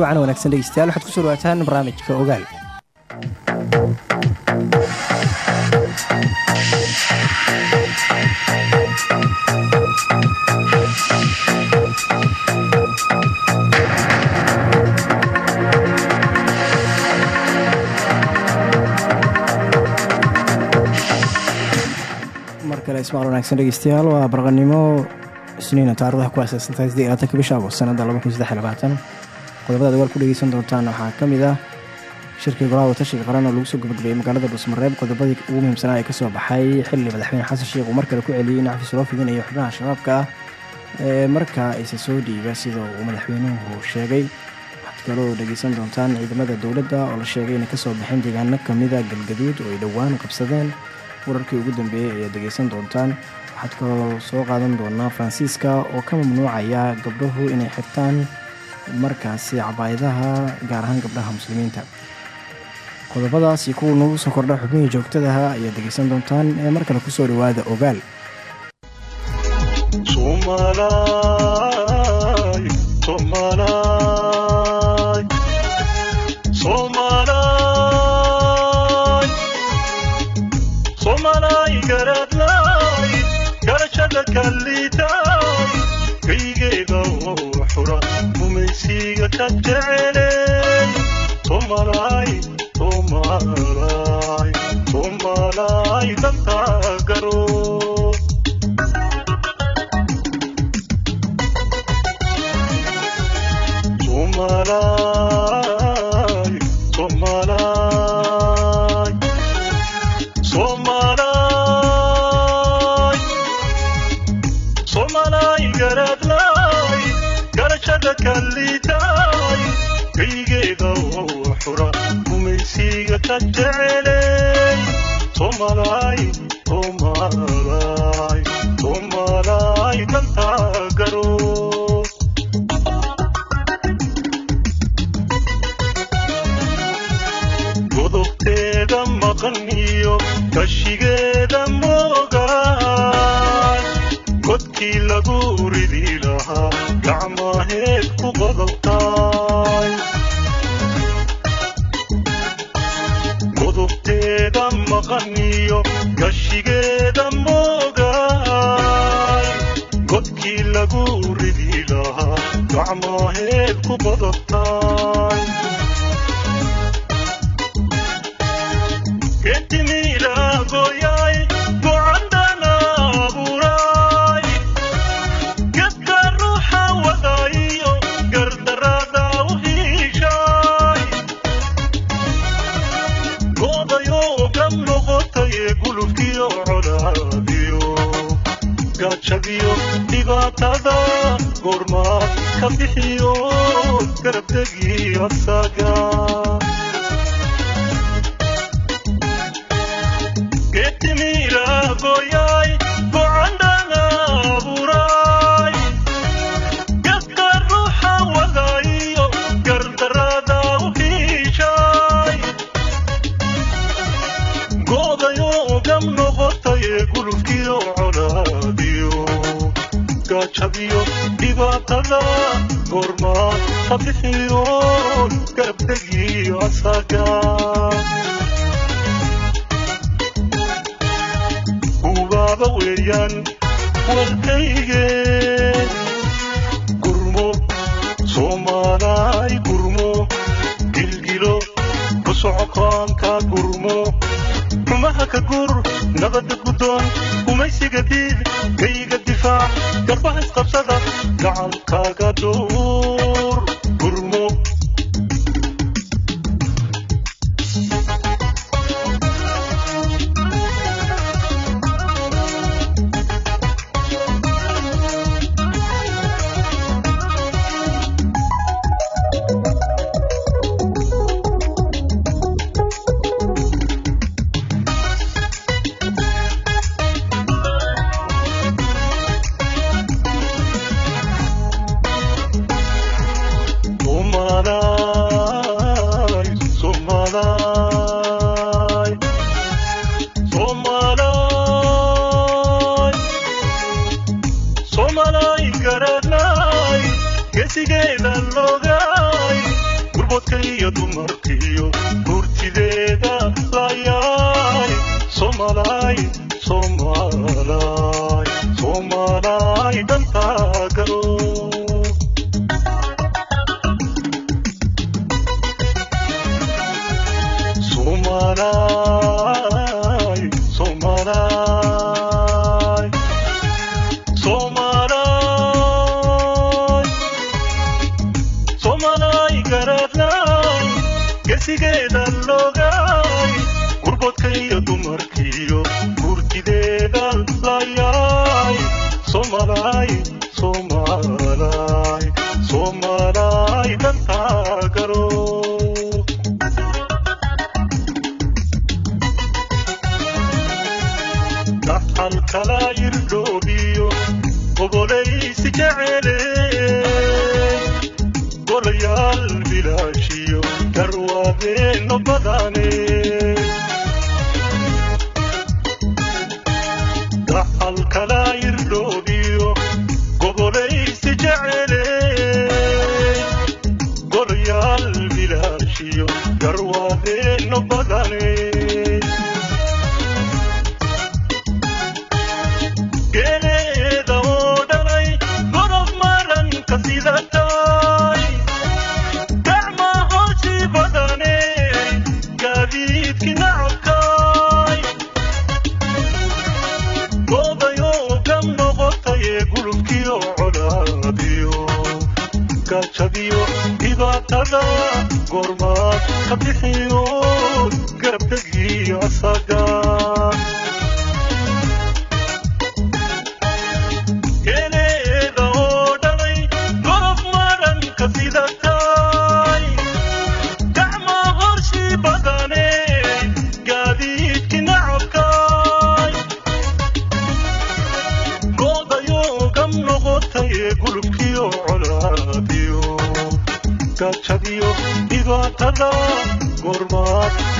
wacan wanaagsan dhegeystayaal waxaad ku soo dhawaataan barnaamijka ogaal ismaal wanaagsan dhegeystayaal waa barqanimo isniina taarikhda ku aaseysantahay siddeed iyo labaatanka bisha agost sanadda laba kun saddex iyo labaatan qodobadaad ogaal ku dhegeysan doontaan waxaa ka mid ah shirkii golaha watashiga qaran oo lagu soo gabagabeeyey magaalada dhuusmareeb qodobadii ugu muhiimsanaa ee ka soo baxay xilli madaxweyne xasan sheekh uu mar kale ku celiyey in cafis loo fidinayo xubnaha shabaabka ah ee markaa isa soo dhiiba sida uu madaxweynuhu sheegay. Waxaad kaloo dhegeysan doontaan ciidamada dowladda oo la sheegay inay ka soo baxeen deegaano kamida galgaduud oo ay dhowaan qabsadeen. Wararkii ugu dambeeyey ayaad dhegeysan doontaan. Waxaad kaloo soo qaadan doonaa faransiiska oo ka mamnuucaya gabdhahu inay xirtaan markaasi cabaayadaha gaar ahaan gabdhaha muslimiinta. Qodobadaas iyo kuwa nagu soo kordha xubnihii joogtadaha ayaad dhegeysan doontaan ee mar kale ku soo dhawaada ogaal Somalay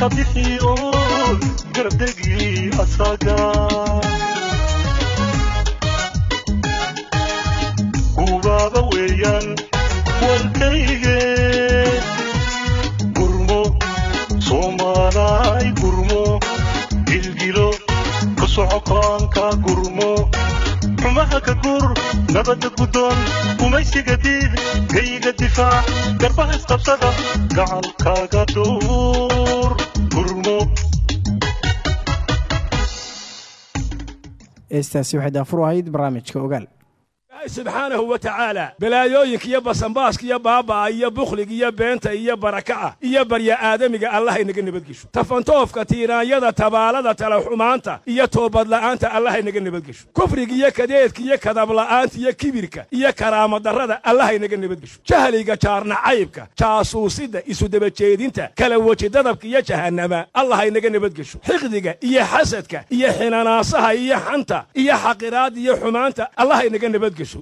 goormaad eestaasi waxay daafur ahayd barnaamijka ogaal subxaanahu wa tacaala balaayooyinka iyo basanbaaska iyo baaba'a iyo bukhliga iyo beenta iyo baraka'a iyo barya aadamiga allahaynaga nabadgesho. Tafantoofka tiiraanyada tabaalada talaxumaanta iyo toobadla'aanta allahaynaga nabadgesho. Kufriga iyo kadeedka iyo kadabla'aanta iyo kibirka iyo karaamadarrada allahaynaga nabadgesho. Jahliga jaarnacaybka jaasuusidda isudabajeedinta kala weji dadabka iyo jahannama allahaynaga nabadgesho. Xiqdiga iyo xasadka iyo xinanaasaha iyo xanta iyo xaqiraadda iyo xumaanta allahaynaga nabadgesho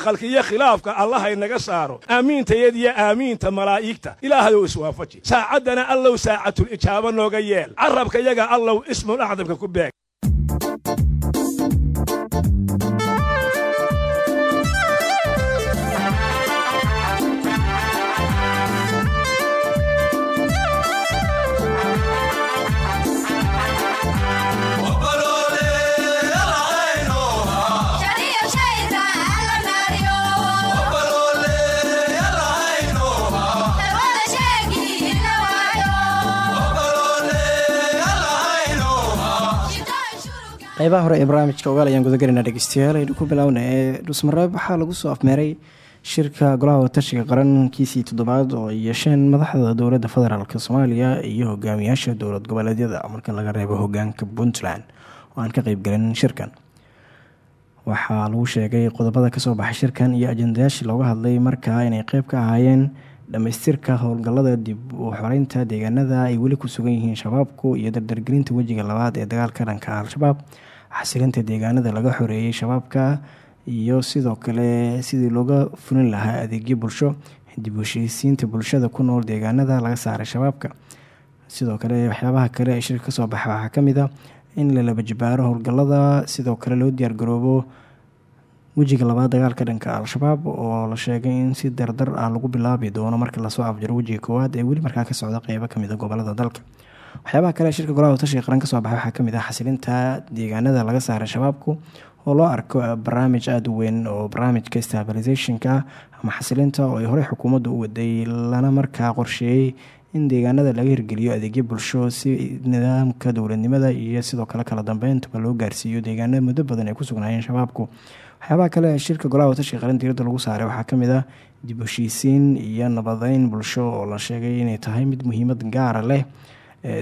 khalkhalka iyo khilaafka allahaynaga saaro. Aamiintayada iyo aamiinta malaa'igta. Ilaahayow iswaafaji. Saacaddana allow saacatul ijaaba nooga yeel. Carabka yaga allow ismul acdamka ku beeg qeybaha hore ee barnaamijka ogaal ayaan gudagelinaa dhegeystayaal. Aynu ku bilowna ee dhusmareeb waxaa lagu soo afmeeray shirka golaha watashiga qarankiisii toddobaad oo yeesheen madaxda dowladda federaalk soomaaliya iyo hogaamiyaasha dowlad goboleedyada marka laga reebo hogaanka puntland oo aan ka qeybgelin shirkan. Waxaa lagu sheegay qodobada ka soo baxay shirkan iyo ajendayaashii looga hadlay markaa inay qeyb ka ahaayeen dhammaystirka howlgallada dib u xoreynta deegaanada ay weli ku sugan yihiin shabaabku iyo dardargelinta wejiga labaad ee dagaalka dhanka al-shabaab xasilinta deegaanada laga xoreeyey shabaabka iyo sidoo kale sidii looga fulin lahaa adeegyo bulsho dib u heshiisiinta bulshada ku nool deegaanada laga saaray shabaabka. Sidoo kale waxyaabaha kale ee shirka ka soo baxa waxaa ka mid a in la laba jibaaro howlgallada sidoo kale loo diyaargaroobo wejiga labaad dagaalka dhanka al-shabaab oo la sheegay in si dardar ah lagu bilaabi doono marka la soo afjaro wejiga koowaad ee weli markaa ka socda qeybo ka mid a gobollada dalka waxyaabaha kale shirka golaha watashiga qaran ka soo baxay waxaa ka mid ah xasilinta deegaanada laga saaray shabaabku oo loo arko barnaamij aada u weyn oo barnaamijka stabilisationka ama xasilinta oo ay horey xukuumaddu u waday lana markaa qorsheeyey in deegaanada laga hirgeliyo adeegyo bulsho si nidaamka dowladnimada iyo sidoo kale kala dambeyntuba loo gaarsiiyo deegaanada muddo badan ay ku sugnaayeen shabaabku. Waxyaabaha kale shirka golaha watashiga qaran diiradda lagu saaray waxaa ka mid ah dib heshiisiin iyo nabadeyn bulsho oo la sheegay inay tahay mid muhiimad gaara leh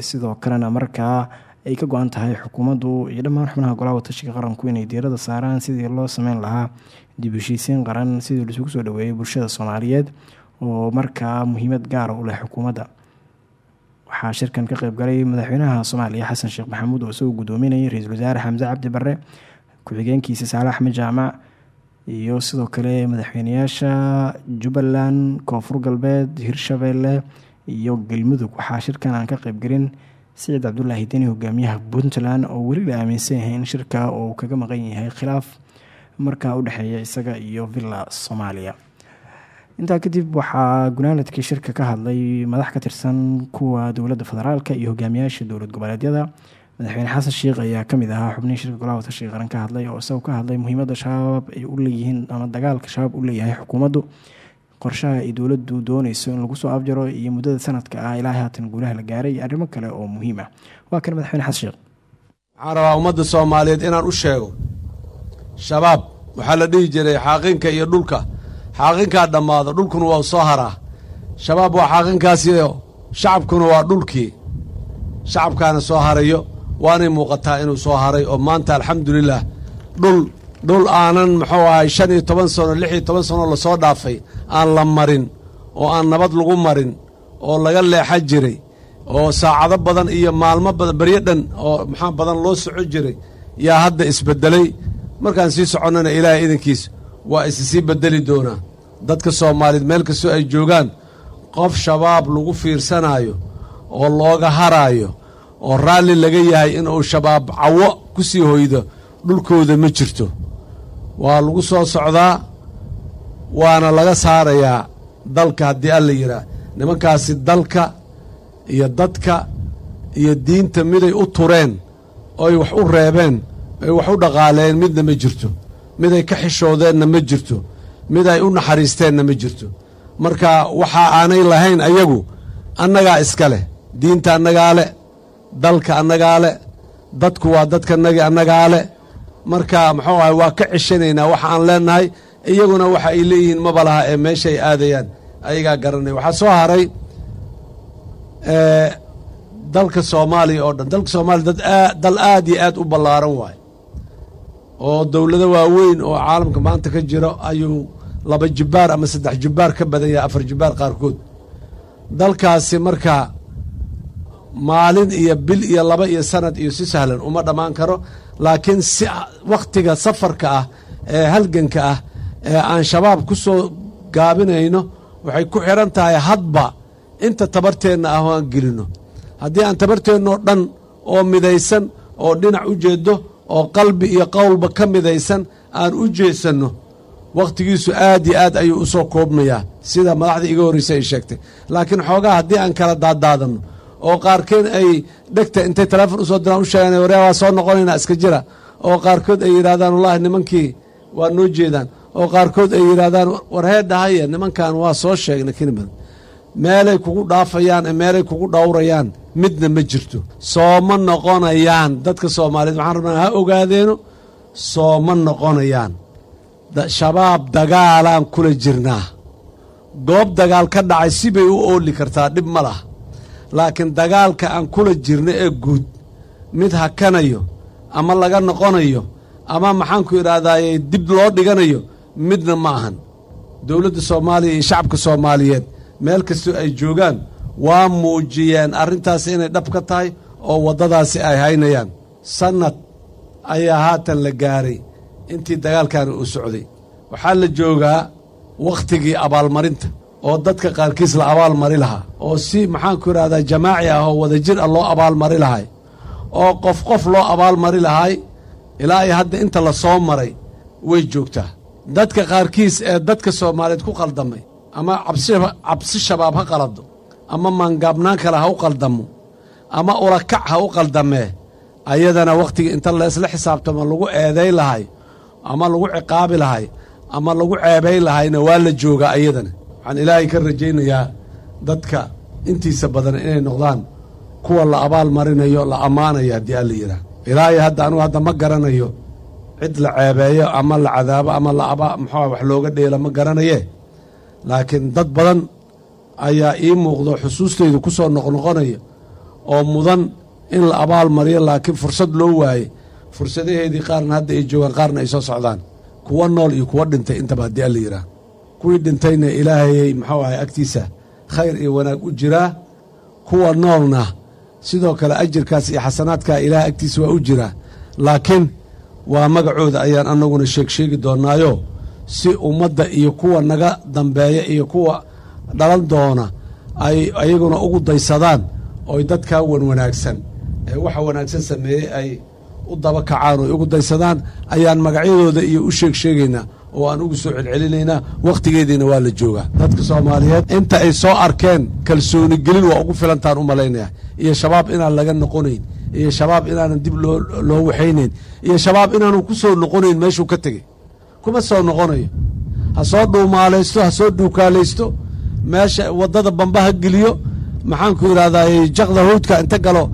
sidoo kalena markaa ay ka go-an tahay xukuumaddu iyo dhammaan xubnaha golaha watashiga qaranku inay diirada saaraan sidii loo sameyn lahaa. Dib heshiisiin qaran sidii laisugu soo dhaweeyay bulshada soomaaliyeed oo markaa muhiimad gaara u leh xukuumadda. Waxaa shirkan ka qeybgalay madaxweynaha soomaaliya xasan sheekh maxamuud oo isagoo gudoominayay ra'iisul wasaare xamse cabdi barre ku-xigeenkiisa saale axmed jaamac iyo sidoo kale madaxweyneyaasha jubbaland koonfur galbeed hirshabeelle iyo galmudug. Waxaa shirkan aan ka qeybgelin siciid cabdulaahi deni hogaamiyaha puntland oo weli la aaminsan yahay in shirka uu kaga maqan yahay khilaaf markaa u dhexeeya isaga iyo villa soomaaliya. Intaa kadib waxaa gunaanadkii shirka ka hadlay madax ka tirsan kuwa dowladda federaalk iyo hogaamiyaasha dowlad goboleedyada. Madaxweyne xasan sheekh ayaa ka mid ahaa xubnihii shirka golaha watashiga qaran ka hadlay oo isagoo ka hadlay muhiimada shabaab ay u leeyihiin ama dagaalka shabaab u leeyahay xukuumaddu qorshaha ay dowladdu dooneyso in lagu soo afjaro iyo muddada sanadka ah ilaa haatan guulaha la gaaray arrimo kale oo muhiim ah. Waa kan madaxweyne xasan sheekh waxaan rabaa ummadda soomaaliyeed inaan u sheego shabaab waxaa la dhihi jiray xaaqinka iyo dhulka. Xaaqinkaa dhammaado dhulkuna waa soo haraa. Shabaab waa xaaqinkaasiyo shacabkuna waa dhulkii. Shacabkaana soo harayo waanay muuqataa inuu soo haray oo maanta alxamdulilah dhul dhul aanan muxuu ahay shan iyo toban sano lix iyo toban sanoo la soo dhaafay aan la marin oo aan nabad lagu marin oo laga leexan jiray oo saacado badan iyo maalmo badan beryo dhan oo maxaa badan loo soco jiray yaa hadda isbeddelay markaan sii soconnana ilaahay idankiis waa isi sii beddeli doonaa. Dadka soomaaliyeed meel kastoo ay joogaan qof shabaab lagu fiirsanaayo oo looga haraayo oo raalli laga yahay inuu shabaab cawo ku sii hoydo dhulkooda ma jirto waa lagu soo socdaa waana laga saarayaa dalka haddii alla yidhaah nimankaasi dalka iyo dadka iyo diinta miday u tureen oy wax u reebeen ay wax u dhaqaaleen midna ma jirto. Miday ka xishoodeenna ma jirto. Mid ay u naxariisteenna ma jirto. Marka waxa aanay lahayn ayagu annagaa iska leh. Diinta annagaa le dalka annagaa le dadku waa dadkanagi annagaa le marka muxuu ahay waa ka ceshanaynaa waxa aan leennahay iyaguna waxa ay leeyihiin maba laha ee meesha ay aadayaan. Ayagaa garanay. Waxaa soo haray dalka soomaaliya oo dhan. Dalka soomaaliya dad aa dal aad iyo aad u ballaaran waayo oo dowlado waaweyn oo caalamka maanta ka jiro ayuu laba jibbaar ama saddex jibbaar ka badan yahay afar jibbaar qaarkood. Dalkaasi marka maalin iyo bil iyo laba iyo sanad iyo si sahlan uma dhammaan karo laakiin si wakhtiga safarka ah ee halganka ah ee aan shabaab ku soo gaabinayno waxay ku xidhan tahay hadba inta tabarteenna ah oo aan gelinno haddii aan tabarteennoo dhan oo midaysan oo dhinac u jeeddo oo qalbi iyo qowlba ka midaysan aan u jeesanno wakhtigiisu aad iyo aad ayuu u soo koobmayaa. Sida madaxdii iga horreysa ay sheegtay. Laakiin xoogaa haddii aan kala daadaadanno oo qaarkeed ay dhegta intay teleefon u soo diraan u sheegaan waryaa waa soo noqonaynaa iska jira. Oo qaarkood ay yidhahdaan wallahi nimankii waa noo jeedaan. Oo qaarkood ay yidhahdaan war hee dhahaya nimankan waa soo sheegnay kini badan. Meelay kugu dhaafayaan ee meelay kugu dhowrayaan midna ma jirto. Sooma noqonayaan. Dadka soomaaliyeed waxaan rabnaa ha ogaadeeno? Sooma noqonayaan. Shabaab dagaalaan kula jirnaa. Goob dagaal ka dhacay sibay u ooli kartaa dhib ma laha laakiin dagaalka aan kula jirno ee guud mid hakanayo ama laga noqonayo ama maxaanku idhahdaaye dib loo dhiganayo midna ma ahan. Dowladda soomaaliya iyo shacabka soomaaliyeed meel kastoo ay joogaan waa muujiyeen arrintaasi inay dhab ka tahay oo waddadaasi ay haynayaan. Sannad ayaa haatan la gaaray intii dagaalkani uu socday. Waxaa la joogaa wakhtigii abaalmarinta oo dadka qaarkiis la abaalmari lahaa oo si maxaanku idhahdaa jamaaci ah oo wadajir ah loo abaalmari lahay oo qof qof loo abaalmari lahay ilaa iyo hadda inta la soo maray way joogtaa. Dadka qaarkiis ee dadka soomaaliyeed ku qaldamay ama cabsi shabaab ha qalado ama maangaabnaan kale ha u qaldamo ama ulakac ha u qaldamee ayadana wakhtiga inta leesla xisaabtamo lagu eeday lahay ama lagu ciqaabi lahay ama lagu ceebayn lahayna waa la joogaa ayadana waxaan ilaahay ka rajaynayaa dadka intiisa badan inay noqdaan kuwa la abaal marinayo la ammaanayo haddii alla yidhaah ilaahay hadda anugu hadda ma garanayo cid la ceebeeyo ama la cadaabo ama la muxua wax looga dheelo ma garanaye. Laakiin dad badan ayaa ii muuqdo xusuustaydu ku soo noqnoqonaya oo mudan in la abaal mariyo laakiin fursad loo waaye. Fursadaheedii qaarna hadda ay joogaan qaarna ay soo socdaan. Kuwa nool iyo kuwa dhintay intaba haddii alla yidhaah kuwii dhintayna ilaahayay muxuu ahay agtiisa khayr iyo wanaag u jiraa kuwa noolna sidoo kale ajirkaas iyo xasanaadkaa ilaah agtiisa waa u jiraa laakiin waa magacooda ayaan annaguna sheeg sheegi doonnaayo si ummadda iyo kuwa naga dambeeya iyo kuwa dhalan doona ay ayaguna ugu daysadaan ooy dadkaa wan wanaagsan ee waxa wanaagsan sameeyey ay u daba kacaan oy ugu daysadaan ayaan magacyadooda iyo u sheeg sheegaynaa oo aan ugu soo celcelinaynaa wakhtigeediina waa la joogaa. Dadka soomaaliyeed inta ay soo arkeen kalsooni gelin waa ugu filantaan u malaynaya iyo shabaab inaan laga noqonayn iyo shabaab inaanan dib loo loo waxaynayn iyo shabaab inaanu ku soo noqonayn meeshuu ka tegey. Kuma soo noqonayo. Ha soo dhuumaalaysto ha soo dhuukaalaysto meesha waddada bamba ha geliyo maxaanku idhahdaa jaqda hawdka inta galo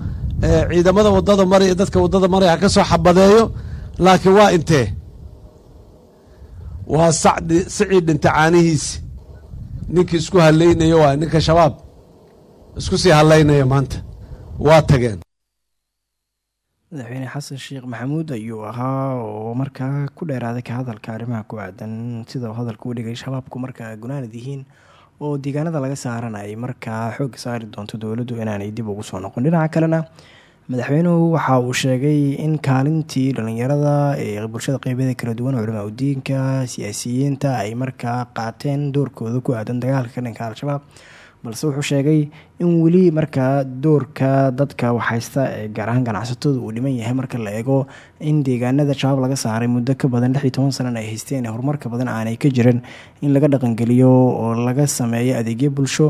ciidamada waddada maraya dadka waddada maraya ha ka soo xabadeeyo laakiin waa intee waa sacii dhinta caanihiisi ninkii isku hallaynayo waay ninka shabaab. Isku sii hallaynaya maanta. Waa tageen. Madaxweyne xasan sheekh maxamuud ayuu ahaa oo markaa ku dheeraaday ka hadalka arrimaha ku aadan sida hadalka u dhigay shabaabku markaa gunaanad yihiin oo deegaanada laga saaranayay markaa xoogga saari doonto dowladdu inaanay dib ugu soo noqon. Dhinaca kalena madaxweynuhu waxa uu sheegay in kaalintii dhalinyarada ee bulshada qeybyada kala duwan culamaa udiinka siyaasiyiinta ay markaa qaateen doorkooda ku aadan dagaalka ka al-shabaab. Balse wuxuu sheegay in weli markaa doorka dadka waxhaysta ee gaar ahaan ganacsatada uu dhiman yahay marka la eego in deegaanada shabaab laga saaray muddo ka badan lix iyo toban sanan ay haysteen ee horumarka badan aanay ka jirin in laga dhaqangeliyo oo laga sameeyo adeegyo bulsho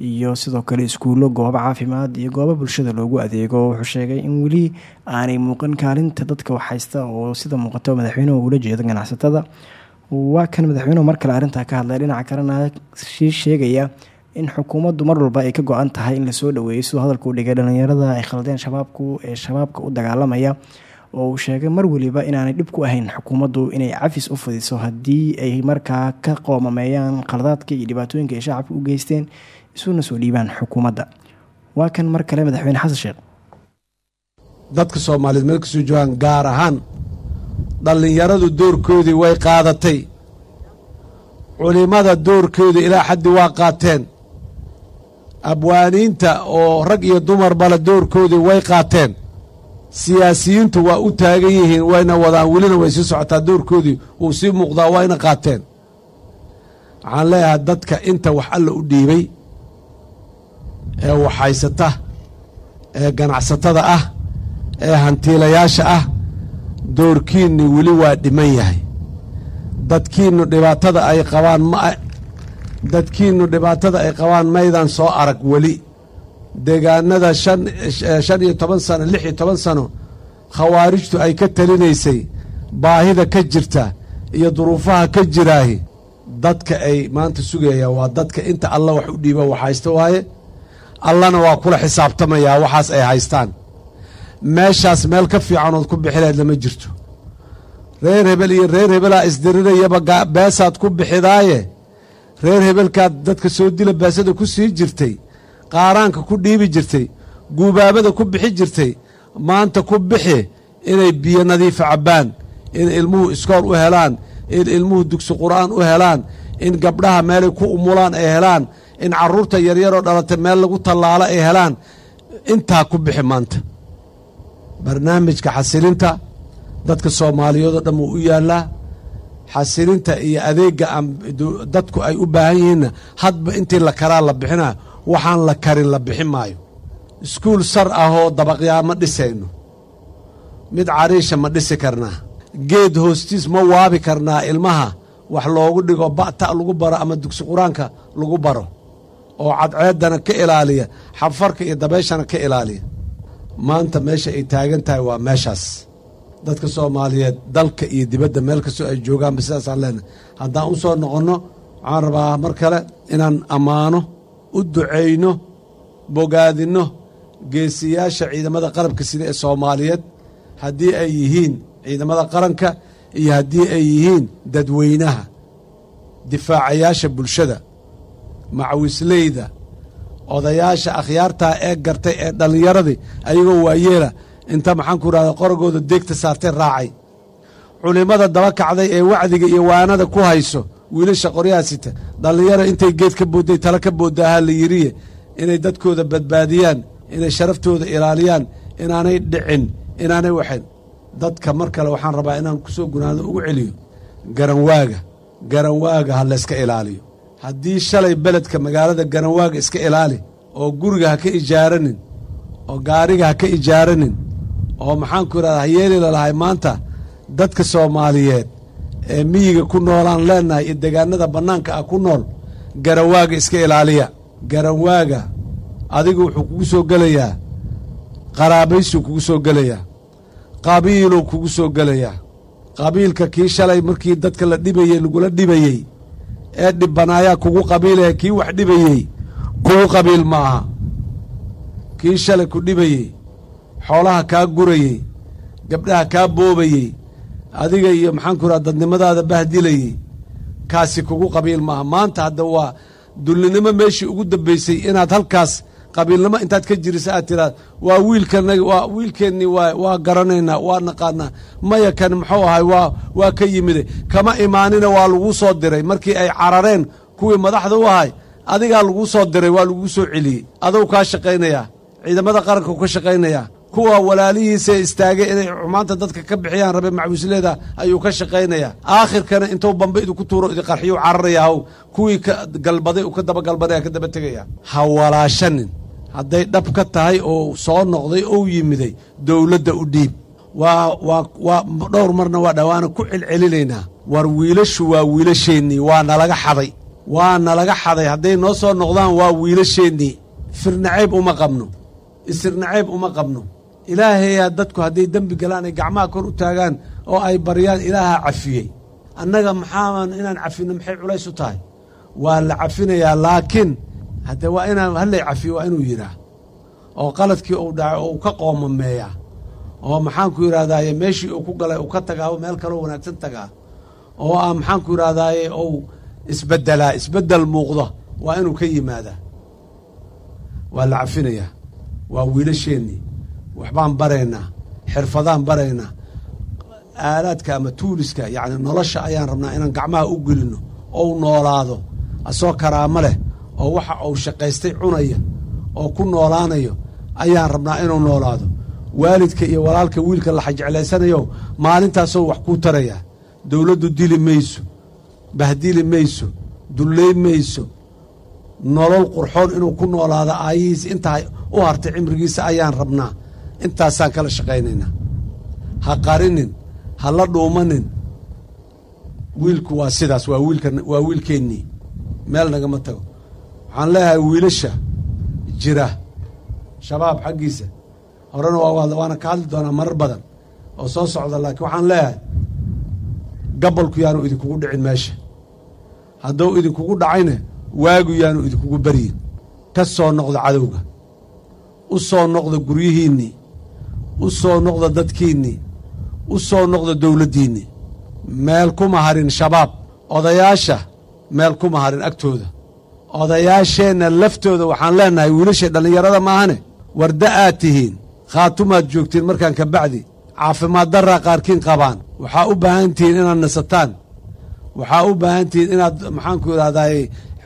iyo sidoo kale iskuullo goobo caafimaad iyo goobo bulshada loogu adeego. Wuxuu sheegay in weli aanay muuqan kaalinta dadka waxhaysta oo sida muuqato madaxweynuhu ula jeedo ganacsatada. Waa kan madaxweynuhu mar kale ka hadlay dhinaca kalena sii sheegaya in xukuumaddu mar walba ay ka go-an tahay in la soo dhaweeyo. Siduu hadalka u dhigay dhalinyarada ay khaldeen shabaabku ee shabaabka u dagaalamaya oo uu sheegay mar weliba inaanay dhib ku ahayn xukuumaddu inay cafis u fidiso haddii ay markaa ka qoomameeyaan khaladaadka iyo dhibaatooyinka ay shacabka u geysteen isuna soo dhiibaan xukuumadda. Waa kan mar kale madaxweyne xasan sheekh dadka soomaaliyeed meel ka soo joogaan gaar ahaan dhallinyaradu doorkoodii way qaadatay. Culimada doorkooda ilaa xaddi waa qaateen. Abwaaniinta oo rag iyo dumarbale doorkoodii way qaateen. Siyaasiyiintu waa u taagan yihiin wayna wadaan welina way sii socotaa doorkoodii wuu sii muuqdaa wayna qaateen. Waxaan leeyahay dadka inta wax alla u dhiibay ee waxhaysata ee ganacsatada ah ee hantiilayaasha ah doorkiinni weli waa dhiman yahay. Dadkiinnu dhibaatada ay qabaan ma dadkiinnu dhibaatada ay qabaan maydaan soo arag weli. Deegaanada shan iyo toban sano lix iyo toban sano khawaarijtu ay ka talinaysay baahida ka jirta iyo duruufaha ka jiraahi dadka ay maanta sugayaan waa dadka inta alla wax u dhiiba wax haysta waaye allana waa kula xisaabtamayaa waxaas ay haystaan. Meeshaas meel ka fiicanood ku bixileed lama jirto. Reer hebel iyo reer hebelaa isdirirayaba beesaad ku bixidaaye. Reer hebelkaad dadka soo dila beesada ku sii jirtay qaaraanka ku dhiibi jirtay guubaabada ku bixi jirtay maanta ku bixi inay biyo nadiifa cabbaan in ilmuhu iskool u helaan in ilmuhu dugsi qur'aan u helaan in gabdhaha meelay ku umulaan ay helaan in carruurta yaryaroo dhalatay meel lagu tallaalo ay helaan intaa ku bixi maanta. Barnaamijka xasilinta dadka soomaaliyeedoo dhan wuu u yaallaa. Xasilinta iyo adeegga dadku ay u baahan yihiinna hadba intii la karaa la bixinaa waxaan la karin la bixin maayo. Iskuul sar ahoo dabaqyaa ma dhisayno. Mid cariisha ma dhisi karnaa. Geed hoostiis ma waabi karnaa ilmaha. Wax loogu dhigo ba'ta lagu baro ama dugsi qur'aanka lagu baro oo cadceeddana ka ilaaliya xafarka iyo dabeeshana ka ilaaliya. Maanta meesha ay taagan tahay waa meeshaas. Dadka soomaaliyeed dalka iyo dibadda meel kastoo ay joogaanba sidaasaan leenahay. Haddaan u soo noqonno waxaan rabaa mar kale inaan ammaano u ducayno bogaadinno geesiyaasha ciidamada qarabka sida ee soomaaliyeed. Haddii ay yihiin ciidamada qaranka iyo haddii ay yihiin dadweynaha difaacayaasha bulshada macwisleyda odayaasha akhyaartaa ee gartay ee dhallinyaradii ayagoo waayeela inta maxaan ku idhahda qoragooda deegta saartay raacay. Culimmada daba kacday ee wacdiga iyo waanada ku hayso wiilasha qoryaha sita dhallinyaro intay geed ka boodday tala ka boodaaha la yiriye inay dadkooda badbaadiyaan inay sharaftooda ilaaliyaan inaanay dhicin inaanay waxayn dadka mar kale waxaan rabaa inaan ku soo gunaado ugu celiyo garanwaaga garanwaaga ha layska ilaaliyo haddii shalay beledka magaalada garanwaaga iska ilaali oo guriga ha ka ijaaranin oo gaariga ha ka ijaaranin oo maxaanku idhahda ha yeeli lalahay maanta dadka soomaaliyeed ee miyiga ku noolaan leennahay iyo degaanada bannaanka ah ku nool garanwaaga iska ilaaliya. Garanwaaga adigu wuxuu kugu soo gelayaa. Qaraabaysuu kugu soo gelayaa. Qabiiluu kugu soo gelayaa. Qabiilka kii shalay markii dadka la dhibayey lagula dhibayey ee dhibbanaayaa kugu qabiilaya kii wax dhibayey kugu qabiil ma aha kii shalay ku dhibayey xoolaha kaa gurayey gabdhaha kaa boobayey adiga iyo maxaanku idhaha dadnimadaada bahdilayey kaasi kugu qabiil maaha. Maanta hadda waa dullinimo meeshii ugu dambaysay inaad halkaas qabiilnimo intaad ka jirisa aad tiraad waa wiilkanagi waa wiilkeennii waa waa garanaynaa waa naqaanaa maya kan muxuu ahay waa waa ka yimide. Kama imaanina waa laguu soo diray. Markii ay carareen kuwii madaxda u ahay adigaa laguu soo diray waa laguu soo celiyey. Adou kaa shaqaynayaa ciidamada qaranka u ka shaqaynayaa. Kuwa walaalihiisa istaagay inay xumaanta dadka ka bixiyaan rabe macwiisleeda ayuu ka shaqaynayaa. Aakhirkana intuu bamba idinku tuuro idi qarxiyuu cararaya haw kuwii ka galbaday uu ka daba galbanaya ka daba tegaya ha walaashanin hadday dhab ka tahay oo soo noqday ou yimiday dowladda u dhiib. Waa dhowr marna waa dhawaana ku celcelinaynaa. War wiilashu waa wiilasheennii waa nalaga xaday. Waa nalaga xaday hadday noo soo noqdaan waa wiilasheennii firnacayb uma qabno. Isirnacayb uma qabno. Ilaahayaa dadku hadday dembi galaan ay gacmaha kor u taagaan oo ay baryaan ilaahaa cafiyey. Annaga maxaaman inaan cafinno maxay culays u tahay? Waa la cafinayaa laakiin hadde waa inaan hallay cafiyo waa inuu yidhaah. Oo qaladkii uu dhacay oo uu ka qoomameeyaa oo maxaanku yidhahdaaye meeshii uu ku galay uu ka tagaa meel kaloo wanaagsan tagaa. Oo ah maxaanku yidhahdaaye ou isbeddelaa isbeddel muuqda waa inuu ka yimaadaa waa la cafinayaa waa wiilasheennii waxbaan baraynaa xirfadaan baraynaa aalaadka ama tuuliska yacni nolosha ayaan rabnaa inaan gacmaha u gelinno ou noolaado. Asoo karaamo leh oo waxa uu shaqaystay cunaya oo ku noolaanayo ayaan rabnaa inuu noolaado. Waalidka iyo walaalka wiilka la xajeclaysanayo maalintaasoo wax kuu tarayaa dowladdu dili mayso bahdili mayso dullay mayso. Nolol qurxoon inuu ku noolaado aayihiisa intaa u hartay cimrigiisa ayaan rabnaa. Intaasaan kala shaqaynaynaa. Ha qarinin ha la dhuumanin. Wiilku waa sidaas waa wiilka waa wiilkeennii. Meel nagama tago waxaan leeyahay wiilasha jira. Shabaab xaggiisa. Horena waa waana ka hadli doonaa marar badan oo soo socda laakiin waxaan leeyahay gabolku yaanu idinkugu dhicin meesha. Hadduu idinkugu dhacayna waagu yaanu idinkugu baryin ka soo noqda cadowga. U soo noqda guryihiinnii u soo noqda dadkiinnii u soo noqda dowladdiinnii meel kuma harin shabaab. Odayaasha meel kuma harin agtooda odayaasheenna laftooda waxaan leennahay wiilasha dhallinyarada maahane warda aad tihiin khaatumaad joogtiin markaan ka bacdi caafimaad darraa qaarkiin qabaan. Waxaa u baahan tihiin inaad nasataan. Waxaa u baahan tihiin inaad maxaanku idhahdaay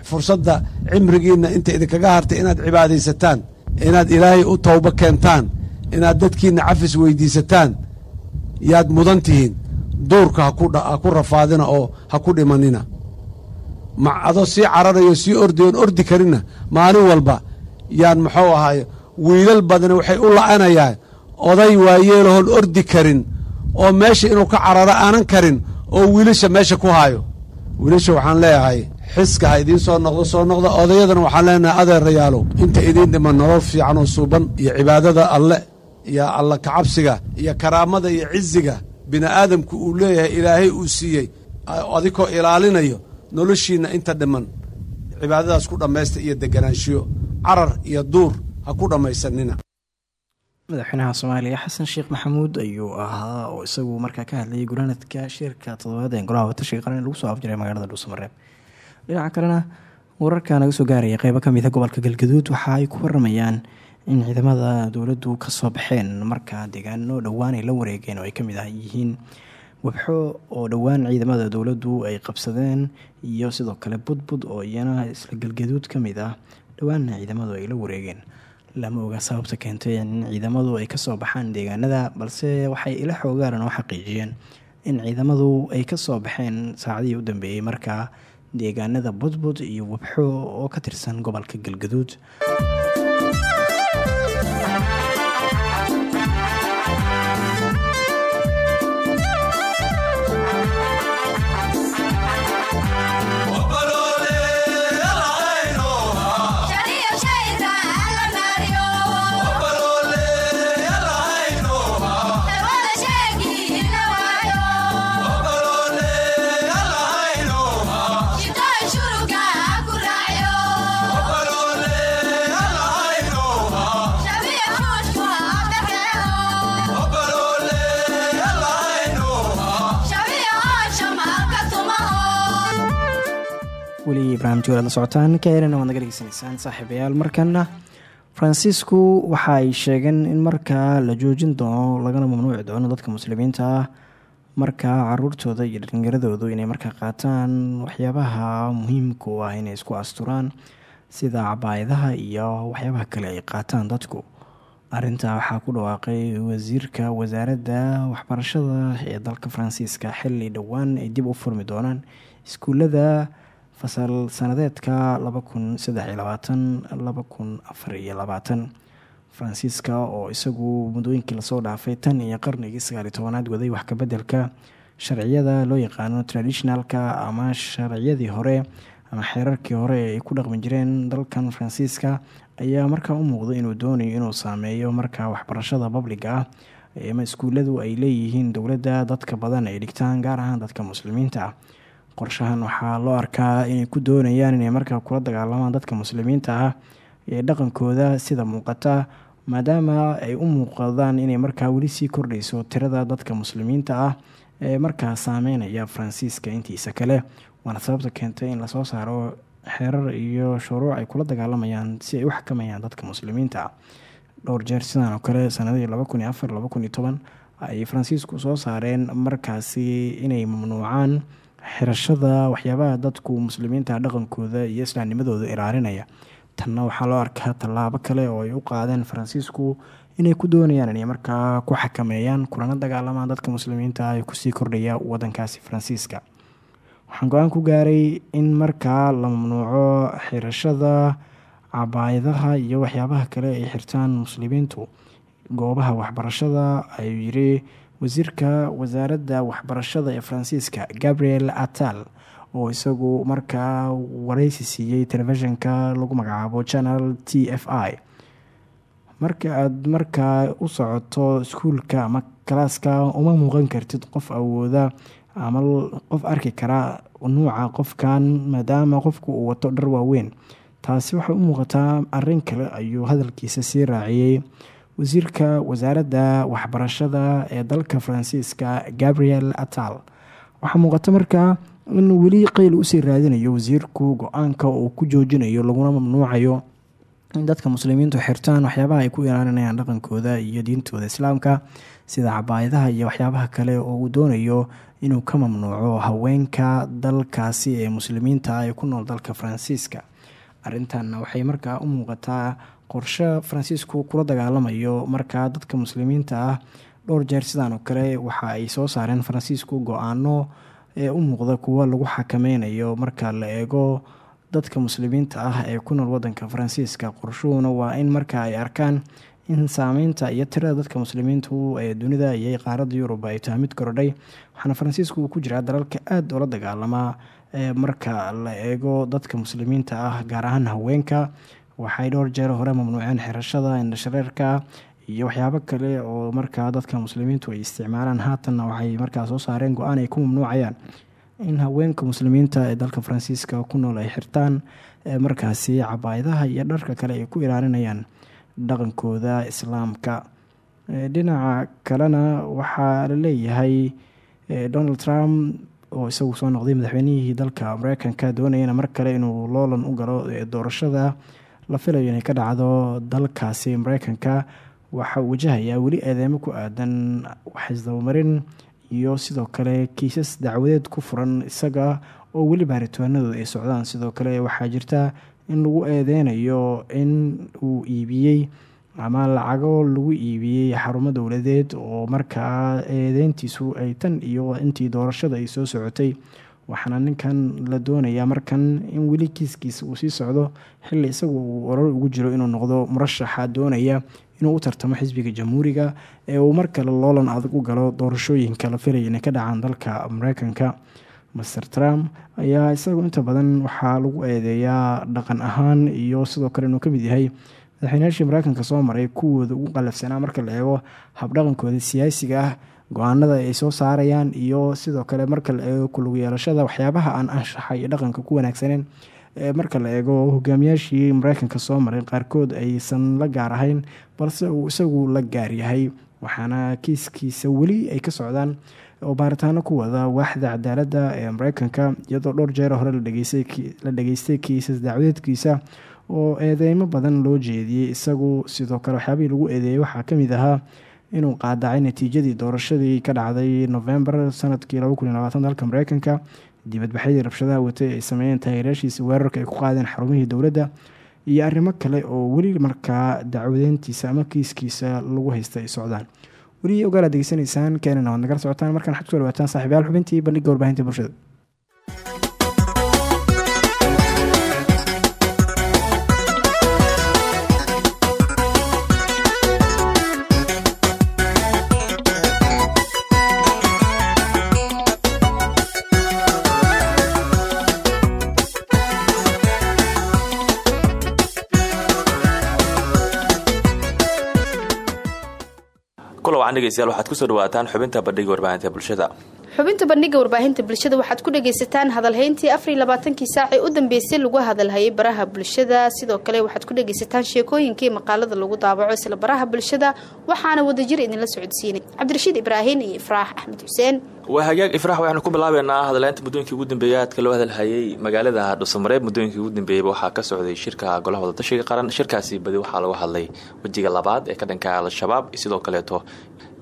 fursadda cimrigiinna inta idinkaga hartay inaad cibaadaysataan inaad ilaahay u towbo keentaan inaad dadkiinna cafis weyddiisataan yaad mudan tihiin. Duurka ha ku rafaadina oo ha ku dhimanina ma adoo sii cararayo sii ordayoon ordi karinna maalin walba. Yaan muxuu ahaaye wiilal badani waxay u la'anayaan oday waayeelahoon ordi karin oo meesha inuu ka cararo aanan karin oo wiilasha meesha ku haayo. Wiilasha waxaan leeyahay xiska ha idiin soo noqdo soo noqda odayadana waxaan leenahay adeerayaalow inta idiin dhiman nolol fiican oo suuban iyo cibaadada alle iyo alla kacabsiga iyo karaamada iyo ciziga bini'aadamku uu leeyahay ilaahay uu siiyey adikoo ilaalinayo noloshiinna inta dhiman cibaadadaas ku dhammaysta iyo deganaanshiyo. Carar iyo duur ha ku dhammaysanina. Madaxweynaha soomaaliya xasan sheekh maxamuud ayuu ahaa oo isagu markaa ka hadlayay gunaanadka shirka toddobaad ee golaha watashiga qaran lagu soo afjiray magaalada dhuusamareeb dhinaca kalena wararka naga soo gaaraya qeybo ka mid a gobolka galgaduud waxa ay ku waramayaan in ciidamada dowladdu ka soo baxeen markaa deegaano dhowaan ay la wareegeen oo ay ka mid ah yihiin wabxo oo dhowaan ciidamada dowladdu ay qabsadeen iyo sidoo kale budbud oo iyana isla galgaduud ka mid ah dhowaanna ciidamadu ay la wareegeen. Lama oga sababta keentay in ciidamadu ay ka soo baxaan deegaanada balse waxay ila xoogaaran oo xaqiijiyeen in ciidamadu ay ka soo baxeen saacadihii u dambeeyey markaa deegaanada budbud iyo wabxo oo ka tirsan gobolka galgaduud weli barnaamijka waad la socotaan kaerana waad naga dhegeysanaysaan saaxiibayaal markana faransiisku waxa ay sheegeen in markaa la joojin doono lagana mamnuuci doono dadka muslimiinta ah markaa caruurtooda iyo dhalinyaradoodu inay markaa qaataan waxyaabaha muhiimka u ah inay isku asturaan sida cabaayadaha iyo waxyaabaha kale ay qaataan dadku. Arintaa waxaa ku dhawaaqay wasiirka wasaaradda waxbarashada ee dalka faransiiska xili dhowaan ay dib u furmi doonaan. Iskuulada fasal sanadeedka faransiiska oo isagu muddooyinkii la soo dhaafay tan iyo qarnigii sagaaliy tobanaad waday wax kabedelka sharciyada loo yaqaano traditionalka ama sharciyadii hore ama xeerarkii hore ay ku dhaqmi jireen dalkan faransiiska ayaa markaa u muuqda inuu doonayo inuu saameeyo markaa waxbarashada babliga ah ama iskuuladu ay leeyihiin dowladda dadka badan ay dhigtaan gaar ahaan dadka muslimiinta ah qorshahan. Waxaa loo arkaa inay ku doonayaan inay markaa kula dagaalamaan dadka muslimiinta ah ee dhaqankooda sida muuqata maadaama ay u muuqadaan inay markaa weli sii kordhayso tirada dadka muslimiinta ah ee markaa saameynaya faransiiska intiisa kale. Waana sababta keentay in la soo saaro xeerar iyo shuruuc ay kula dagaalamayaan si ay u xakamayaan dadka muslimiinta. Dhowr jeer sidan oo kale sanadii ay faransiisku soo saareen markaasi inay mamnuucaan xirashada waxyaabaha dadku muslimiinta dhaqankooda iyo islaamnimadooda ilaalinaya tanna waxaa loo arkaa tallaabo kale oo ay u qaadeen faransiisku inay ku doonayaan inay markaa ku xakameeyaan kulana dagaalamaan dadka muslimiinta ah ee ku sii kordhaya wadankaasi faransiiska. Waxaan go'aan ku gaaray in markaa la mamnuuco xirashada cabaayadaha iyo waxyaabaha kale ay xirtaan muslimiintu goobaha waxbarashada ayuu yiri wasiirka wasaaradda waxbarashada ee faransiiska gabriel atal oo isagu markaa wareysi siiyey telefishinka lagu magacaabo channel t f i. Marka aada markaa u socoto iskuulka ama kalaaska uma muuqan kartid qof awooda ama qof arki kara nuuca qofkan maadaama qofku uu wato dhar waaweyn. Taasi waxay u muuqataa arrin kale ayuu hadalkiisa sii raaciyey wasiirka wasaaradda waxbarashada ee dalka faransiiska gabriel atal waxaa muuqata markaa in weli qeyl u sii raadinayo wasiirku go'aanka uu ku joojinayo laguna mamnuucayo in dadka muslimiintu xirtaan waxyaabaha ay ku ilaalinayaan dhaqankooda iyo diintooda islaamka sida cabaayadaha iyo waxyaabaha kale oo uu doonayo inuu ka mamnuuco haweenka dalkaasi ee muslimiinta ee ku nool dalka faransiiska. Arintanna waxay markaa u muuqataa qorshe faransiisku kula dagaalamayo. Markaa dadka muslimiinta ah dhowr jeer sidaan oo kale waxa ay soo saareen faransiisku go'aano ee u muuqda kuwo lagu xakameynayo. Marka la eego dadka muslimiinta ah ee ku nool wadanka faransiiska qorshuhuna waa in marka ay arkaan in saameynta iyo tirada dadka muslimiintu ee dunida iyo qaaradda yurub ay tahay mid korodhay waxaana faransiisku ku jiraa dalalka aada oola dagaalamaa marka la eego dadka muslimiinta ah gaar ahaan haweenka waxay dhowr jeer hore mamnuuceen xirashada indhashareerka iyo waxyaabo kale oo markaa dadka muslimiintu ay isticmaalaan. Haatanna waxay markaa soo saareen go'aan ay ku mamnuucayaan in haweenka muslimiinta ee dalka faransiiska ku nool ay xirtaan markaasi cabaayadaha iyo dharka kale ay ku ilaalinayaan dhaqankooda islaamka. Dhinaca kalena waxaa la leeyahay donald trump oo isagu soo noqday madaxweynihii dalka mareykanka doonayana mar kale inuu loolan u galo doorashada la filayo inay ka dhacdo dalkaasi mareykanka waxa uu wajahayaa weli eedeemo ku aadan xisdabamarin iyo sidoo kale kiisas dacwadeed ku furan isaga oo weli baaritoonadooda ay socdaan. Sidoo kale waxaa jirta in lagu eedeynayo in uu iibiyey ama lacago lagu iibiyey xarumo dowladeed oo markaa eedeyntiisu ay tan iyo intii doorashada ay soo socotay waxaana ninkan la doonayaa markan in weli kiiskiisa uu sii socdo xilli isagu uu olol ugu jiro inuu noqdo murashaxa doonaya inuu u tartamo xisbiga jamhuuriga ee uu mar kale loolan adag u galo doorashooyinka la filaya ka dhacaan dalka mareykanka. Master trump ayaa isagu inta badan waxaa lagu eedeeyaa dhaqan ahaan iyo sidoo kale inuu ka mid yahay madaxweynayaashii mareykanka soo maray kuwooda ugu qalafsanaa marka la eego habdhaqankooda siyaasiga ah go'aanada ay soo saarayaan iyo sidoo kale marka la eego kulagu yeelashada waxyaabaha aan anshaxa dhaqanka ku wanaagsaneen marka la eego hogaamiyaashii mareykanka soo maray qaarkood aysan la gaar ahayn balse uu isagu la gaar yahay. Waxaana kiiskiisa weli ay ka socdaan oo baaritaano ku wada waaxda cadaaladda ee mareykanka iyadoo dhowr jeer hore la dhageystay kiisas dacwadeedkiisa oo eedeymo badan loo jeediyey isagu sidoo kale waxyaabihii lagu eedeeyey waxaa ka mid ahaa inuu qaadacay natiijadii doorashadii ka dhacday novembar sannadkii dalka mareykanka dibadbaxyadii rabshadaha watay ay sameeyeen taageerayaashiisa weerarka ay ku qaadeen xarumihii dowladda iyo arrimo kale oo weli markaa dacwadeyntiisa ama kiiskiisa lagu haysta ay socdaan. Weli ogaalaad degeysanaysaan keenana waad nagala socotaan markaan waxad kuso dhawaataan saaxiibayaal xubintii bandhigga warbaahinta bulshada degeystayaal waxaad ku soo dhawaataan xubinta bandhiga warbaahinta bulshada xubinta bandhiga warbaahinta bulshada waxaad ku dhagaysataan hadalhayntii afar iyo labaatankii saac ee u dambeysay lagu hadalhayay baraha bulshada. Sidoo kale waxaad ku dhagaysataan sheekooyinkii maqaalada lagu daabaco isla baraha bulshada. Waxaana wadajir idinla socodsiinay. Cabdirashiid ibraahin iyo ifraax axmed xuseen. Waa hagaag ifraax waxaanu ku bilaabeynaa hadalhaynta muddooyinkii ugu dambeeyay aadka loo hadalhayay magaalada dhuusamareeb muddooyinkii ugu dambeeyeyba waxaa ka socday shirka golaha wadatashiga qaran. Shirkaasi badi waxaa lagu hadlay wejiga labaad ee ka dhanka al-shabaab sidoo kaleeto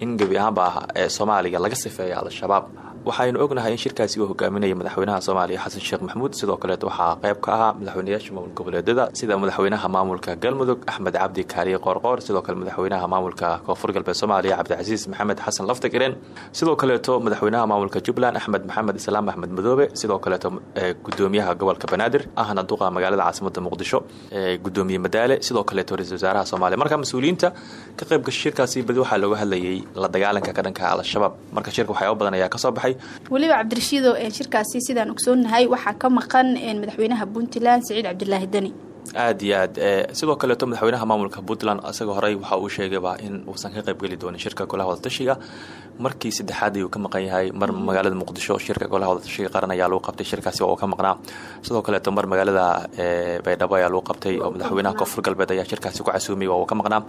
in gebi ahaanba ee soomaaliya laga sifeeya al-shabaab waxaynu ognahay in shirkaasi uu hogaaminaya madaxweynaha soomaaliya xasan sheekh maxamuud. Sidoo kaleet waxaa qayb ka ahaa madaxweynayaasha maamul goboleedyada sida madaxweynaha maamulka galmudug axmed cabdi kaariye qoorqoor sidoo kale madaxweynaha maamulka koonfur galbeed soomaaliya cabdicasiis maxamed xasan laftagiren sidoo kaleeto madaxweynaha maamulka jubbaland axmed maxamed islaam axmed madoobe sidoo kaleeto gudoomiyaha gobolka banaadir ahna duqa magaalada caasimada muqdisho gudoomiye madaale sidoo kaleeto ra'isul wasaaraha soomaaliya. Marka mas'uuliyiinta ka qayb gasha shirkaasi badi waxaa looga hadlayay la dagaalanka ka dhanka al-shabaab marka shirka waxyaaba badan ayaa ka soo baxay. Weliba cabdirashiido shirkaasi sidaan ogsoonahay waxaa ka maqan madaxweynaha puntland siciid cabdilaahi deni aad iyo aad. Sidoo kaleeto madaxweynaha maamulka puntland isaga horey waxa uu sheegayba in uusan ka qaybgeli doonin shirka golaha wadatashiga markii saddexaad ayuu ka maqan yahay mar magaalada muqdisho shirka golaha wadatashiga qaran ayaa lagu qabtay shirkaasi waa uu ka maqnaa. Sidoo kaleeto mar magaalada baydhabo ayaa lagu qabtay oo madaxweynaha koonfur galbeed ayaa shirkaasi ku casuumay waa uu ka maqnaa.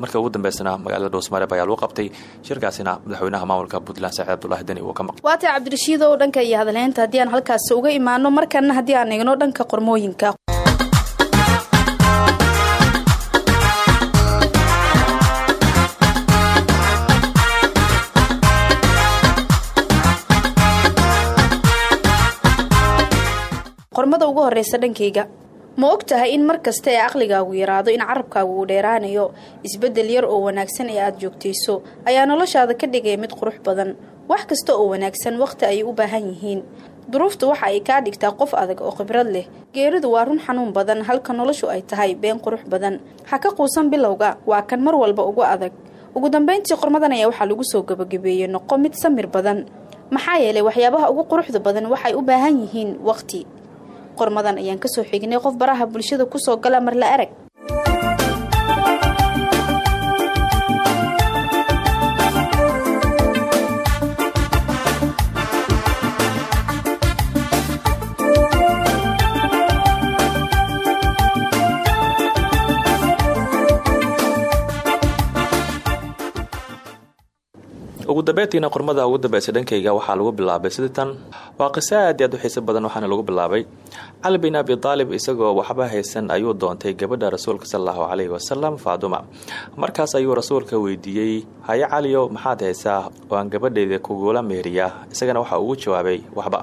Marka ugu dambeysana magaalada dhuusmareeb ayaa lagu qabtay shirkaasina madaxweynaha maamulka puntland saciid abdulahi deni uu ka maqnay waatay cabdirashiid oo dhanka iyo hadalheynta haddii aan halkaasi uga imaano markana haddii aan eegno dhanka qormooyinka qormada ugu horeysa dhankayga. Ma og tahay in mar kasta ee aqligaagu yaraado in carabkaagu uu dheeraanayo isbeddel yar oo wanaagsan ee aada joogtayso ayaa noloshaada ka dhigaya mid qurux badan. Wax kasta oo wanaagsan wakhti ayay u baahan yihiin. Duruuftu waxa ay kaa dhigtaa qof adag oo khibrad leh. Geeridu waa run xanuun badan halka noloshu ay tahay been qurux badan. Ha ka quusan bilowga waa kan mar walba ugu adag. Ugu dambayntii qormadan ayaa waxaa lagu soo gabagabeeyey noqo mid samir badan. Maxaa yeelay waxyaabaha ugu quruxda badan waxay u baahan yihiin waqti qormadan ayaan ka soo xignay. Qof baraha bulshada ku soo gala mar la arag ugu dambeyntiina qormada ugu dambeysa dhankayga waxaa lagu bilaabay siditan waa qiso aad i aad u xiiso badan waxaana lagu bilaabay. Cali bin abi taalib isagoo waxba haysan ayuu doontay gabadha rasuulka salallahu caleyhi wasalam faaduma markaas ayuu rasuulka weydiiyey haye caliyo maxaad haysaa? Oo aan gabadheyda kugula meeriyaa. Isagana waxa ugu jawaabay waxba.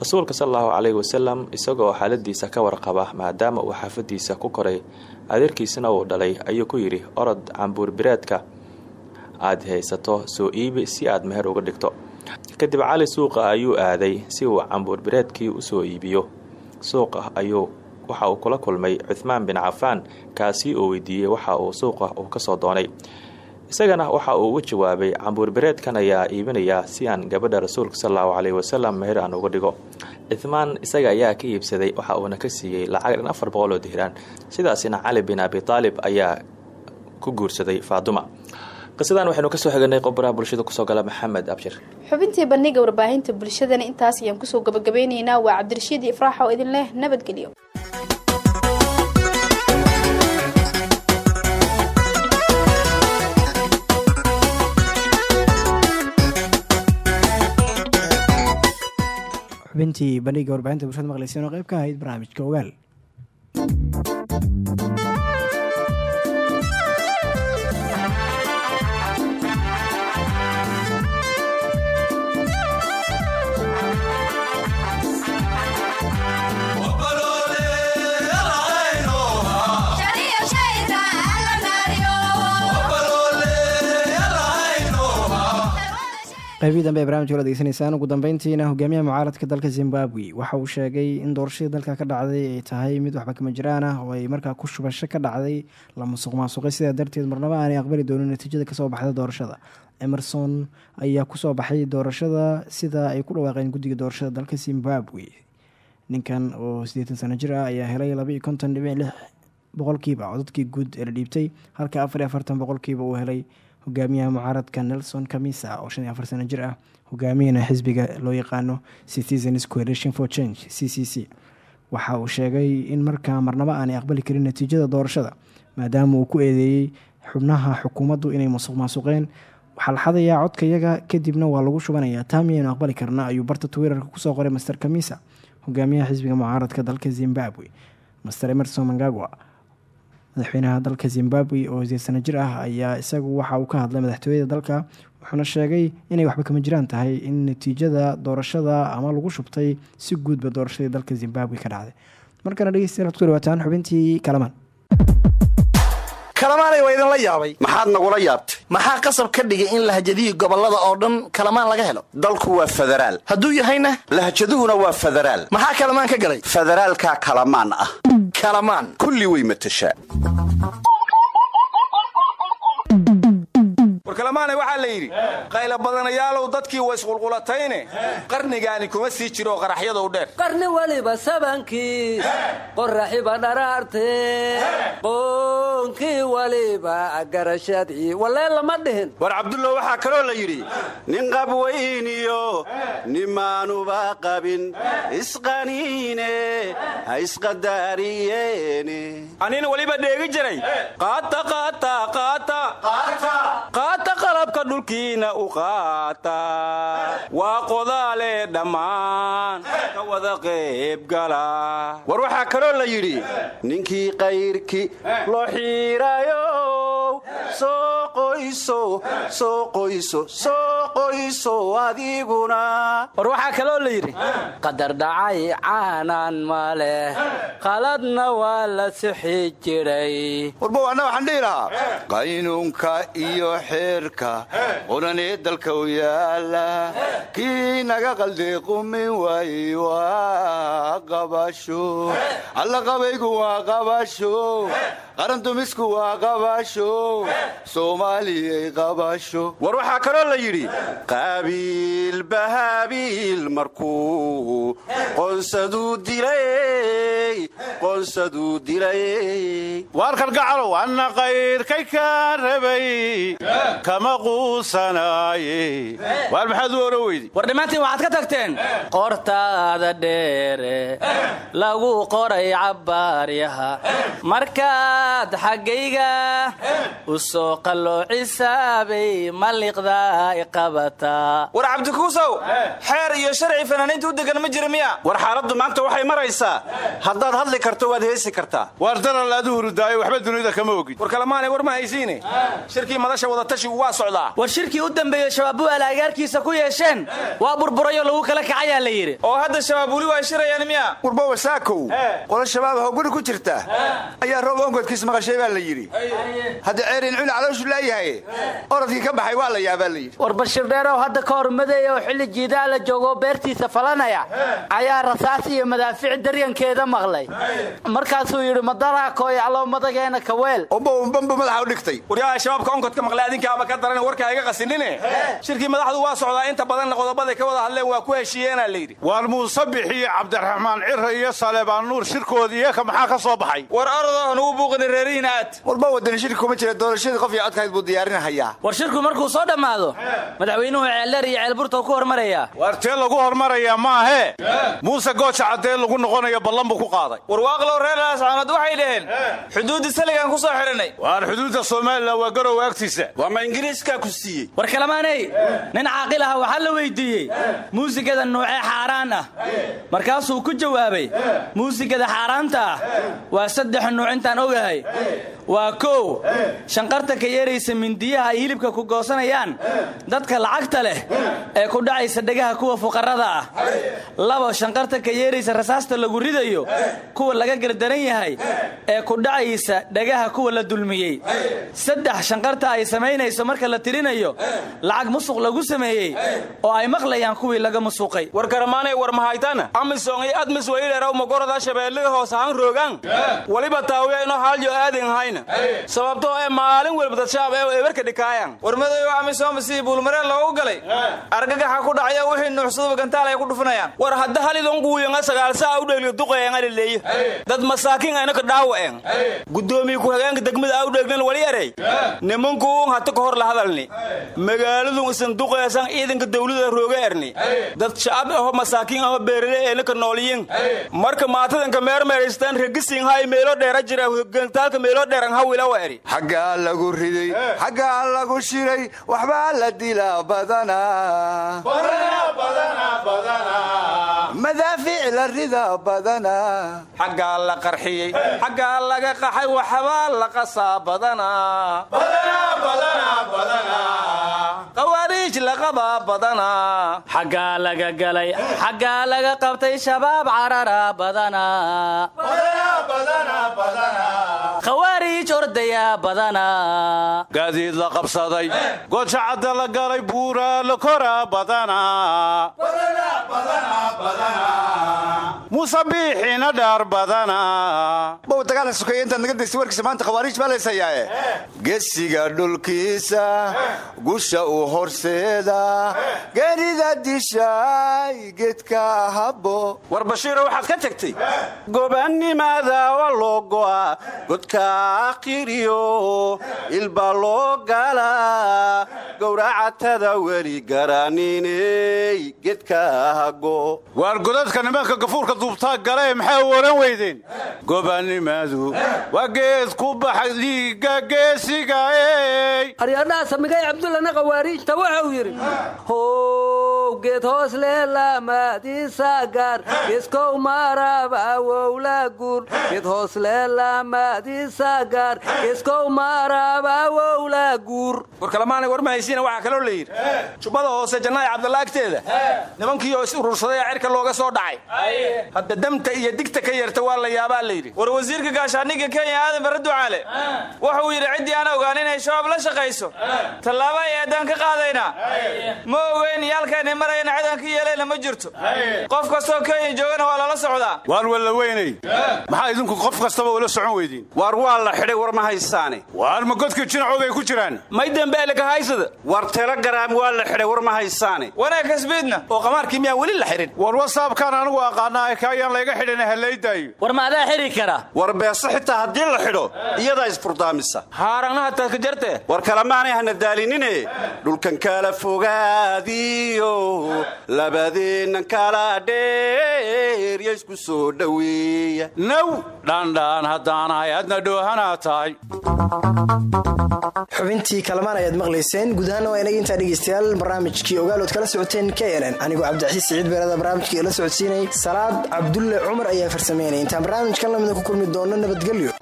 Rasuulka salallahu caleyhi wasalam isagoo xaaladiisa ka warqaba maadaama uu xaafadiisa ku koray adeerkiisana uu dhalay ayuu ku yidhi orod cambuurbireedka aad haysato soo iibi si aad meher uga dhigto. Kadib cali suuqa ayuu aaday si uu cambuurbireedkii u soo iibiyo. Suuqa ayuu waxa uu kula kulmay cuthmaan bin cafaan kaasi oo weydiiyey waxa uu suuqa uu ka soo doonay. Isagana waxa uu uga jawaabay cambuurbireedkan ayaa iibinayaa si aan gabadha rasuulka salallahu caleyhi wasalam meher aan uga dhigo. Cuthmaan isaga ayaa ka iibsaday waxa uuna ka siiyey lacag dhan afar boqol oo dihraan sidaasina cali bin abi taalib ayaa ku guursaday faaduma qisadan waxaynu ka soo xiganay qobaraha bulshada ku soo gala maxamed abshir. Xubintii bandhiga warbaahinta bulshadana intaas ayaan ku soo gabagabeyneynaa. Waa cabdirashiid ifraax oo idin leh nabadgelyo xubintii bandhiga warbaahinta bulshada maqleysan oo qayb ka ahayd barnaamijka ogaal qaybihii dambe ee barnamijka la ugu dambeyntiina hogaamiyaha mucaaradka dalka zimbabwe. Waxa uu sheegay in doorashadii dalka ka dhacday ay tahay mid waxba kama jiraan ah oo ay markaa ku shubasho ka dhacday la musuq maasuqay sidaa darteed marnaba aanay aqbali doonin natiijada ka soo baxda doorashada. Emerson ayaa ku soo baxay doorashada sida ay ku dhawaaqeen guddiga doorashada dalka zimbabwe. Ninkan oo siddeetan sano jir ah ayaa helay laba iyo konton dhibic lix boqolkiiba codadkii guud ee la dhiibtay halka afar iyo afartan boqolkiiba uu helay hogaamiyaha mucaaradka nelson kamisa oo shan iyo afar sano jir ah hogaamiyana xisbiga loo yaqaano citizens coalition for change c c c. Waxa uu sheegay in markaa marnaba aanay aqbali karin natiijada doorashada maadaama uu ku eedeeyey xubnaha xukuumaddu inay musuq maasuqeen waxaa la xadayaa codkayaga kadibna waa lagu shubanayaa taa miyaynu aqbali karna ayuu barta twitterka ku soo qoray master kamisa hogaamiyaha xisbiga mucaaradka dalka zimbabwe. Master emerson mangagwa madaxweynaha dalka zimbabwe oo sideed sano jir ah ayaa isagu waxa uu ka hadlay madaxtooyada dalka wuxuuna sheegay inay waxba kama jiraan tahay in natiijada doorashada ama lagu shubtay si guudba doorashadii dalka zimbabwe ka dhacday. Markana dhegeystayaal ad ku dhawaataan xubintii kalamaan. Kalamaanay waa idinla yaabay. Maxaad nagula yaabtay. Maxaa qasab ka dhigay in lahjadihi gobollada oo dhan kalamaan laga helo? Dalku waa federaal. Hadduu yahayna? Lahjaduhuna waa federaal. Maxaa kalamaan ka galay? Federaalkaa kalamaan ah kalamaan. Kulli way matashaa kalemaana waxaa la yidhi qayla badanayaalow dadkii wa isqulqulatayne. Qarnigaani kuma sii jiro qaraxyadow dheer. Qarni waliba sabankii qoraxiba dharaarte qoonkii waliba garashadii walee lama dhihin. War cabdullo waxaa kaloo la yidhi nin qabweyniyo nimaanuba qabin. Isqaniine ha isqadaariyeene anina weliba dheegi jiray qalabka dhulkiina u qaata waa qodaale dhammaan ka wada qaybgala war waxaa kaloo la yidhi ninkii qayrki loo xiirayo soo qoyso soo qoyso soo qoyso adiguna. War waxaa kaloo la yidhi qadar dhacay caanan ma leh qaladna waa la sixi jiray. Warbow anna waxaan dhihi lahaa qaynuunka iyo xeerka quranee dalka u yaalla kii naga qalday qumin waayey waa qabasho alla qabaygu waa qabasho qarandumisku waa qabasho soomaaliyay qabasho war waxaa kaloo la yidhi qaabiil bahaabiil markuu qoonsaduu dilay qoonsaduu dilay waar kalgacalow anna qayrkay kaa rabay kama quusanaaye waar maxaad u oro weydi? War dhammaantiin waxaad ka tagteen? Qortaada dheere. Lagu qoray cabbaaryaha. Markaad xaggayga u soo qalloocisabay maliqdaa i qabataa war cabdikuusow xeer iyo sharci fanaaniinta u degan ma jira miya. War xaaladdu maanta waxay maraysaa. Haddaad hadli karto waad heesi kartaa. Waar daral aad u hurudaayo waxba dunida kama ogid. War kalemaanay war ma haysiine shirkii madasha wadatashigu waa socdaa. War shirkii u dambeeyey shabaab u alaagaarkiisa ku yeesheen waa burburayo lagu kala kacayaa la yidhi. Oo hadda shabaab weli waa shirayaan miya? Warbowa saakow qolo shabaab ahoo guri ku jirta. Ayaa roob ongodkiis maqashay baa la yidhi. Hadda ceerin culi calooshu laayahay orodkii ka baxay waa la yaabaa la yidhi. War bashir dheerow hadda ka hor madeeya oo xilli jiidaa la joogo beertiisa falanaya ayaa rasaas iyo madaafiic daryankeeda maqlay. Markaasuu yidhi madaraa kooyaclow madageena kaweel obow bambu madaxa u dhigtay. Waryaha shabaabka onkodka maqlay adinkaaba ka daran warkaa iga qasinine shirkii madaxdu waa socdaa inta badanna qodobaday ka wada hadleen waa ku heshiiyeenaa la yidhi. Waar muuse bixi cabdiraxmaan cira iyo saleebaan nuur shirkoodii iyaka maxaa ka soo baxay? War orodo nugu buuqina reerihiina aad. Warba wadani shirki kuma jira doorashadii qof iyo codkahayd buu diyaarinahayaa war shirku markuu soo dhammaado madaxweynuhu ceeldheer iyo ceelburta ku hormarayaa. Waar tee lagu hormarayaa maahee muuse gooja caddee lagu noqonayo ballan buu ku qaaday. Warwaaqlow reer laascaanood waxay dhaheen xuduudda saligaan ku soo xidhanay waar xuduudda somalilan waa garow agtiisa waa ma ingiriiskaa ku siiyey? War kalamaaney nin caaqil aha waxaa la weyddiiyey muusigada nuucee xaaraan ah. Markaasuu ku jawaabay muusigada xaaraanta ah waa saddex nuuc intaan ogahay waa kow. Shanqarta ka yeeraysa mindiyaha ay hilibka ku goosanayaan dadka lacagta leh ee. ku dhacaysa dhegaha kuwa fuqarrada ah. Labo shanqarta ka yeeraysa rasaasta lagu ridayo kuwa laga gardaran yahay ee. ku dhacaysa dhegaha kuwa la dulmiyey. Saddex shanqarta ay samaynayso marka la tirinayo lacag musuq lagu sameeyey oo ay maqlayaan kuwii laga musuqay. War karamaanay war mahaytan amisom iyo admis wayidheeraw magorada shabeellada hoos ahaan roogaan? Waliba taawiya inoo haalyo aadin hayna sababtoo ee maalin welba dadshaab ee ebarka dhikaayan war madayo amisom sidii buulmareen loogu galay. Argagaxa ku dhacaya wixii nuuxsaduba gantaal ay ku dhufanayaan war hadda halidon guuyanga sagaalsaa u dheegli duqayenga laleeye dad masaakiin ayna ka dhaawaceen. Guddoomiye ku-xigeenka degmada au dheegnan wali erey nimankuun hata ka hor la hadalni. Magaaladun isan duqeesan ciidanka dawlada rooga erni. Dad shacab aho masaakiin aho beerale eena ka nooliyin marka maatadanka meermeeraystaan regisiin hay meelo dheera jira gantaalka meelo eri xaggaa lagu riday xaggaa lagu shiray waxbaa la dilaa badanaa madaafiic la ridaa badanaa xaggaa la qarxiyey xaggaa laga qaxay waxbaa la qasaa badanaa carada badana. Xaggaa laga galay xaggaa laga qabtay shabaab carara badana. Khawaariij ordaya badana. Gaadiid la qabsaday goodshacadda la galay buura la kora badana. Muuse biixina dhaar badana. Bow dagaal sokeeye intaad naga daysay warkiisa maanta khawaariij baa laysayaae gesiga dhulkiisa gusha u horseeda geerida dishay geedka habo war bashiiro waxaad ka tagtay? Gobannimada waa loo go'a godka akhiriyo ilbaa loo galaa gowracatada weli garaniney gedka hago waar godadka nimanka gafuurka duubtaa gale maxaa waran weydeen? Gobannimadu waa geed ku baxay dhiigga geesiga ey aryadhaha samigay cabdullana khawaariijta waxa uu yidhi how geed hoos leelaamaadiisa gaar geeskow maaraba awowla guur geed hoos leelaamaadiisa gaar geeskow maaraba awowla guur war ma haysiina waxaa kaloo la yidhi jubbada hoose jannaay cabdalla agteeda nimankiioo is urursaday ee cirka looga soo dhacay. Hadda damta iyo digta ka yeerta waa la yaabaa la yidhi. War wasiirka gaashaandhigga kenya aadan barre ducaale. Wuxuu yidhi ciddii aan ogaan inay shabaab la shaqayso tallaaba ay eedaan ka qaadaynaa ma ogeyn yaalkaynay marayana cidan ka yeelayna ma jirto. Qof kastoo kenya joogana waa lala socdaa. Waan walla weynay maxaa idinku qof kastaba ula socon weydiin? Waar waa la xidhay war ma haysaane. Waar ma godka bay ku jiraan? May dembeeleka haysada? War telegaraam waa la xidhay war ma haysaane. Wanaa kasbiidna oo qamaarkii miyaan weli la xihin war wasaabkaan anigu aqaanaa ka ayaan layga xidhina hallaydayo war ma adaa xiri kara? War beese xitaa haddii la xidho iyadaa isfurdaamisa haaragnaha taaka jarte war kalemaanay hana daalinine. Dhulkan kala fogaadiyo labadeennan kala dheerya isku soo dhoweeya naw dhandhaan haddaanahay adna dhoohanaa tahay xubintii kalamaan ayaad maqlayseen guud ahaana waa inaga intaa dhegeystayaal barnaamijkii ogaalood kala socoteen k nn anigoo cabdicasiis siciid beerada barnaamijkii la socodsiinay salaad cabdulle cumar ayaa farsameynaya intaan barnaamijkan lamida ku kulmi doono nabadgelyo